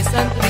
San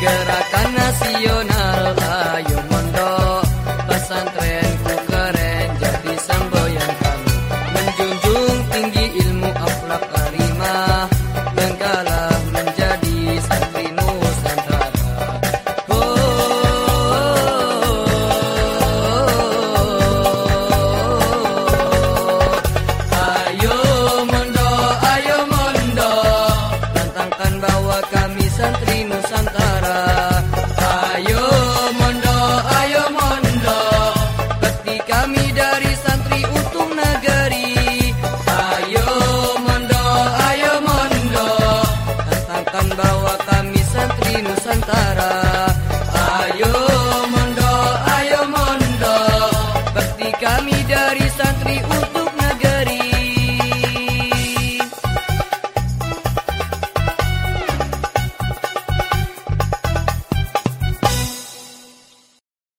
pergerakan nasional membawa kami santri Nusantara. Ayo mondo, ayo mondo Ketika kami dari santri utung negeri, Ayo mondo, ayo mondo Datangkan bawa kami santri Nusantara.